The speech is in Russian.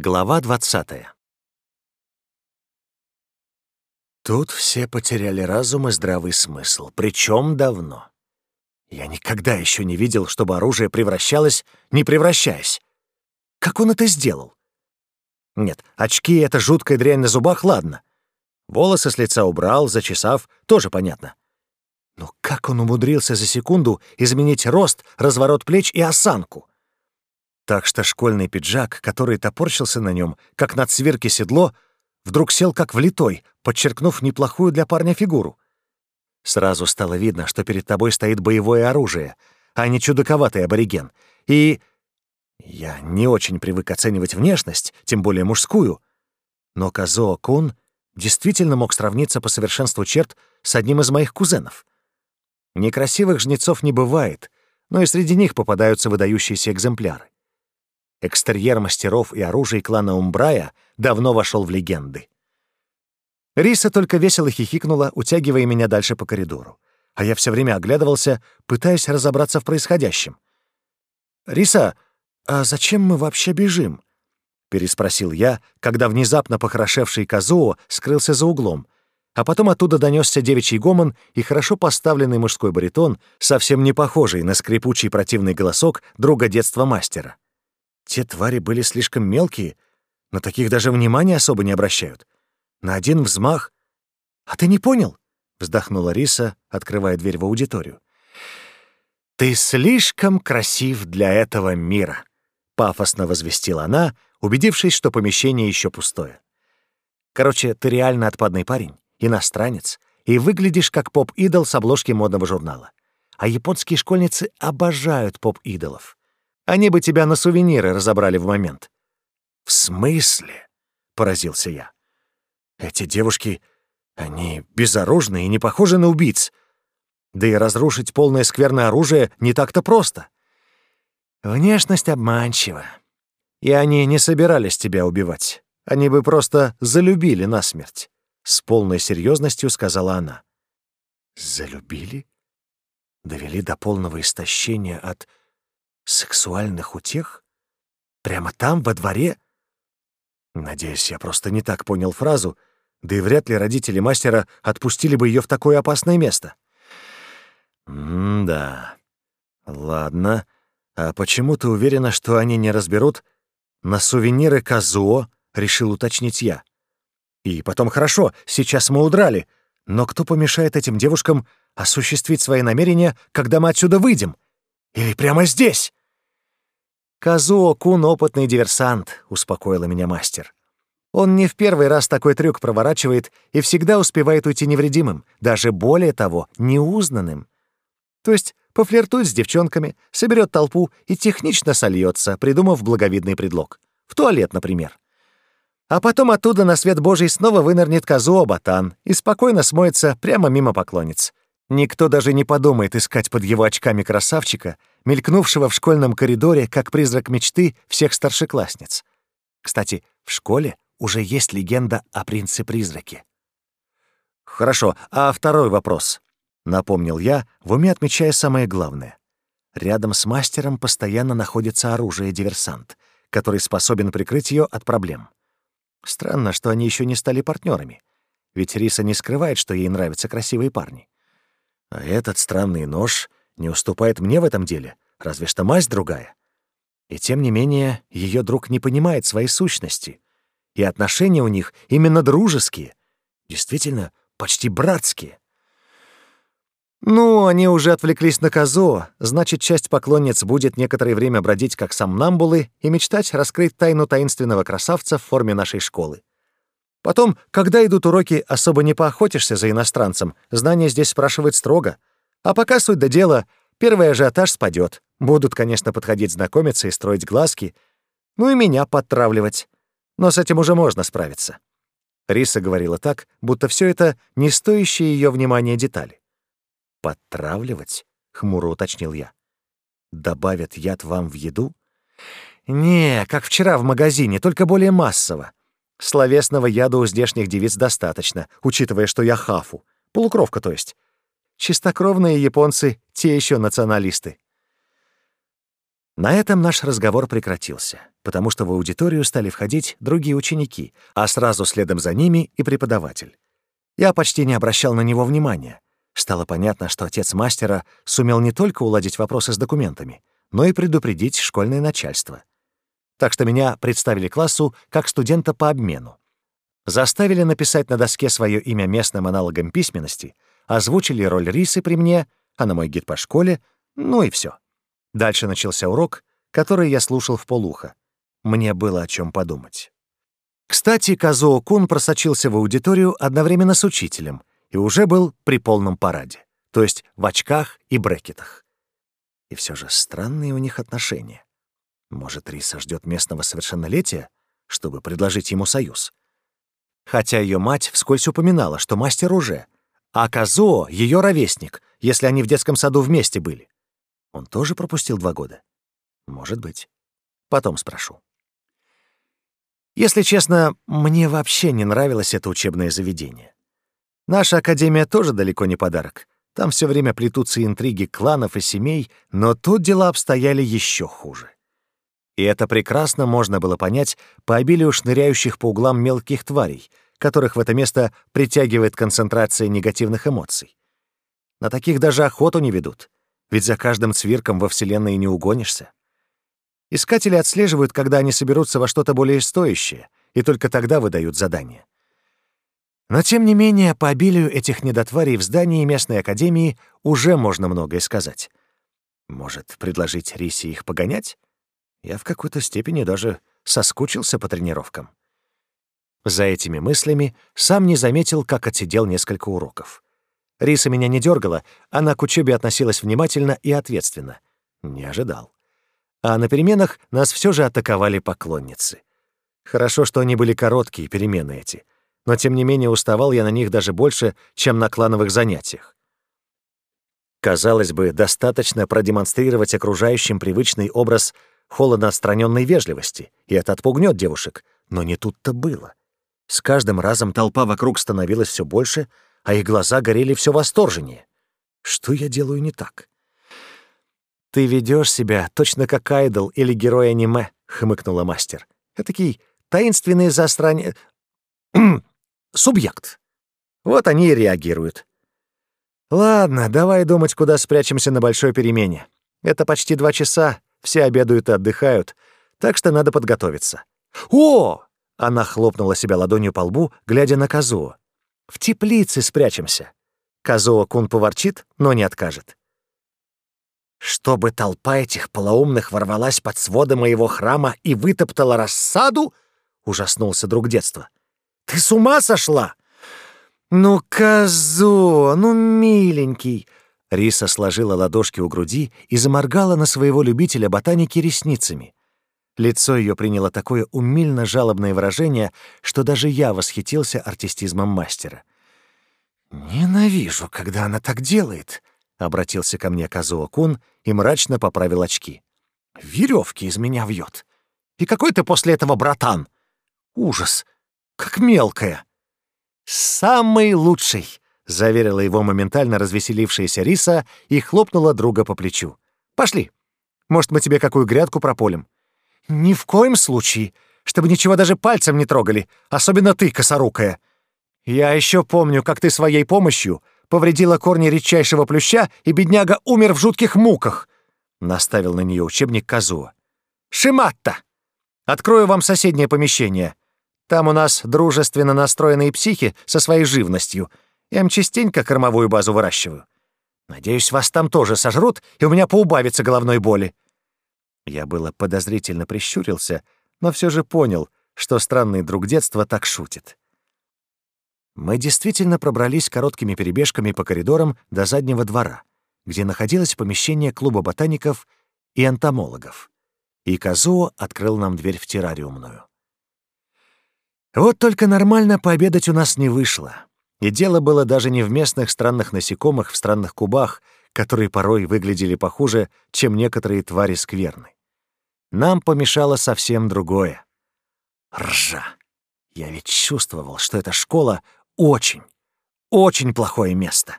Глава 20. Тут все потеряли разум и здравый смысл, причем давно. Я никогда еще не видел, чтобы оружие превращалось, не превращаясь. Как он это сделал? Нет, очки — это жуткая дрянь на зубах, ладно. Волосы с лица убрал, зачесав, тоже понятно. Но как он умудрился за секунду изменить рост, разворот плеч и осанку? Так что школьный пиджак, который топорщился на нем, как на цверке седло, вдруг сел как влитой, подчеркнув неплохую для парня фигуру. Сразу стало видно, что перед тобой стоит боевое оружие, а не чудаковатый абориген. И... Я не очень привык оценивать внешность, тем более мужскую. Но Казоо Кун действительно мог сравниться по совершенству черт с одним из моих кузенов. Некрасивых жнецов не бывает, но и среди них попадаются выдающиеся экземпляры. Экстерьер мастеров и оружие клана Умбрая давно вошел в легенды. Риса только весело хихикнула, утягивая меня дальше по коридору. А я все время оглядывался, пытаясь разобраться в происходящем. «Риса, а зачем мы вообще бежим?» — переспросил я, когда внезапно похорошевший Казуо скрылся за углом, а потом оттуда донесся девичий гомон и хорошо поставленный мужской баритон, совсем не похожий на скрипучий противный голосок друга детства мастера. Те твари были слишком мелкие, на таких даже внимания особо не обращают. На один взмах... «А ты не понял?» — вздохнула Риса, открывая дверь в аудиторию. «Ты слишком красив для этого мира», — пафосно возвестила она, убедившись, что помещение еще пустое. «Короче, ты реально отпадный парень, иностранец, и выглядишь как поп-идол с обложки модного журнала. А японские школьницы обожают поп-идолов. Они бы тебя на сувениры разобрали в момент». «В смысле?» — поразился я. «Эти девушки, они безоружны и не похожи на убийц. Да и разрушить полное скверное оружие не так-то просто». «Внешность обманчива. И они не собирались тебя убивать. Они бы просто залюбили насмерть», — с полной серьезностью сказала она. «Залюбили?» Довели до полного истощения от сексуальных утех? Прямо там, во дворе? Надеюсь, я просто не так понял фразу, да и вряд ли родители мастера отпустили бы ее в такое опасное место. М-да. Ладно. А почему ты уверена, что они не разберут? На сувениры Казуо решил уточнить я. И потом хорошо, сейчас мы удрали. Но кто помешает этим девушкам осуществить свои намерения, когда мы отсюда выйдем? Или прямо здесь?» «Казуо Кун — опытный диверсант», — успокоила меня мастер. «Он не в первый раз такой трюк проворачивает и всегда успевает уйти невредимым, даже более того, неузнанным. То есть пофлиртует с девчонками, соберет толпу и технично сольется, придумав благовидный предлог. В туалет, например. А потом оттуда на свет Божий снова вынырнет Казуо Батан и спокойно смоется прямо мимо поклонниц. Никто даже не подумает искать под его очками красавчика, мелькнувшего в школьном коридоре как призрак мечты всех старшеклассниц. Кстати, в школе уже есть легенда о принце-призраке. «Хорошо, а второй вопрос?» — напомнил я, в уме отмечая самое главное. Рядом с мастером постоянно находится оружие-диверсант, который способен прикрыть ее от проблем. Странно, что они еще не стали партнерами, ведь Риса не скрывает, что ей нравятся красивые парни. А этот странный нож не уступает мне в этом деле, разве что мазь другая. И тем не менее, ее друг не понимает своей сущности. И отношения у них именно дружеские. Действительно, почти братские. Ну, они уже отвлеклись на козо, значит, часть поклонниц будет некоторое время бродить как сомнамбулы и мечтать раскрыть тайну таинственного красавца в форме нашей школы. Потом, когда идут уроки, особо не поохотишься за иностранцем, знания здесь спрашивают строго. А пока суть до дела, первый ажиотаж спадет. Будут, конечно, подходить знакомиться и строить глазки, ну и меня подтравливать. Но с этим уже можно справиться. Риса говорила так, будто все это не стоящие ее внимания детали. «Подтравливать?» — хмуро уточнил я. «Добавят яд вам в еду?» «Не, как вчера в магазине, только более массово. Словесного яда у здешних девиц достаточно, учитывая, что я хафу. Полукровка, то есть. Чистокровные японцы — те еще националисты. На этом наш разговор прекратился, потому что в аудиторию стали входить другие ученики, а сразу следом за ними и преподаватель. Я почти не обращал на него внимания. Стало понятно, что отец мастера сумел не только уладить вопросы с документами, но и предупредить школьное начальство так что меня представили классу как студента по обмену. Заставили написать на доске свое имя местным аналогом письменности, озвучили роль рисы при мне, а на мой гид по школе, ну и все. Дальше начался урок, который я слушал в полухо. Мне было о чем подумать. Кстати, Казоо Кун просочился в аудиторию одновременно с учителем и уже был при полном параде, то есть в очках и брекетах. И все же странные у них отношения. Может, Риса ждет местного совершеннолетия, чтобы предложить ему союз? Хотя ее мать вскользь упоминала, что мастер уже, а Казо — ее ровесник, если они в детском саду вместе были. Он тоже пропустил два года? Может быть. Потом спрошу. Если честно, мне вообще не нравилось это учебное заведение. Наша академия тоже далеко не подарок. Там все время плетутся интриги кланов и семей, но тут дела обстояли еще хуже. И это прекрасно можно было понять по обилию шныряющих по углам мелких тварей, которых в это место притягивает концентрация негативных эмоций. На таких даже охоту не ведут, ведь за каждым цвирком во Вселенной не угонишься. Искатели отслеживают, когда они соберутся во что-то более стоящее, и только тогда выдают задание. Но, тем не менее, по обилию этих недотварей в здании местной академии уже можно многое сказать. Может, предложить Рисе их погонять? Я в какой-то степени даже соскучился по тренировкам. За этими мыслями сам не заметил, как отсидел несколько уроков. Риса меня не дергала, она к учебе относилась внимательно и ответственно. Не ожидал. А на переменах нас все же атаковали поклонницы. Хорошо, что они были короткие, перемены эти. Но, тем не менее, уставал я на них даже больше, чем на клановых занятиях. Казалось бы, достаточно продемонстрировать окружающим привычный образ холодно отстраненной вежливости, и это отпугнет девушек. Но не тут-то было. С каждым разом толпа вокруг становилась все больше, а их глаза горели все восторженнее. Что я делаю не так? «Ты ведешь себя точно как айдол или герой аниме», — хмыкнула мастер. «Этакий таинственный заострань... субъект. Вот они и реагируют. Ладно, давай думать, куда спрячемся на большой перемене. Это почти два часа, все обедают и отдыхают, так что надо подготовиться. О! Она хлопнула себя ладонью по лбу, глядя на Казуо. В теплице спрячемся. Казуо Кун поворчит, но не откажет. Чтобы толпа этих полоумных ворвалась под своды моего храма и вытоптала рассаду, ужаснулся друг детства. Ты с ума сошла? Ну, Казуо, ну, миленький, Риса сложила ладошки у груди и заморгала на своего любителя ботаники ресницами. Лицо ее приняло такое умильно-жалобное выражение, что даже я восхитился артистизмом мастера. «Ненавижу, когда она так делает», — обратился ко мне Казуо-кун и мрачно поправил очки. «Веревки из меня вьет. И какой ты после этого братан? Ужас! Как мелкая!» «Самый лучший!» Заверила его моментально развеселившаяся Риса и хлопнула друга по плечу. «Пошли. Может, мы тебе какую грядку прополим?» «Ни в коем случае. Чтобы ничего даже пальцем не трогали. Особенно ты, косорукая. Я еще помню, как ты своей помощью повредила корни редчайшего плюща, и бедняга умер в жутких муках!» Наставил на нее учебник Казуа. «Шиматта! Открою вам соседнее помещение. Там у нас дружественно настроенные психи со своей живностью — я Ям частенько кормовую базу выращиваю. Надеюсь, вас там тоже сожрут, и у меня поубавится головной боли». Я было подозрительно прищурился, но все же понял, что странный друг детства так шутит. Мы действительно пробрались короткими перебежками по коридорам до заднего двора, где находилось помещение клуба ботаников и энтомологов. И Казуо открыл нам дверь в террариумную. Вот только нормально пообедать у нас не вышло. И дело было даже не в местных странных насекомых в странных кубах, которые порой выглядели похуже, чем некоторые твари скверны. Нам помешало совсем другое. Ржа. Я ведь чувствовал, что эта школа очень, очень плохое место.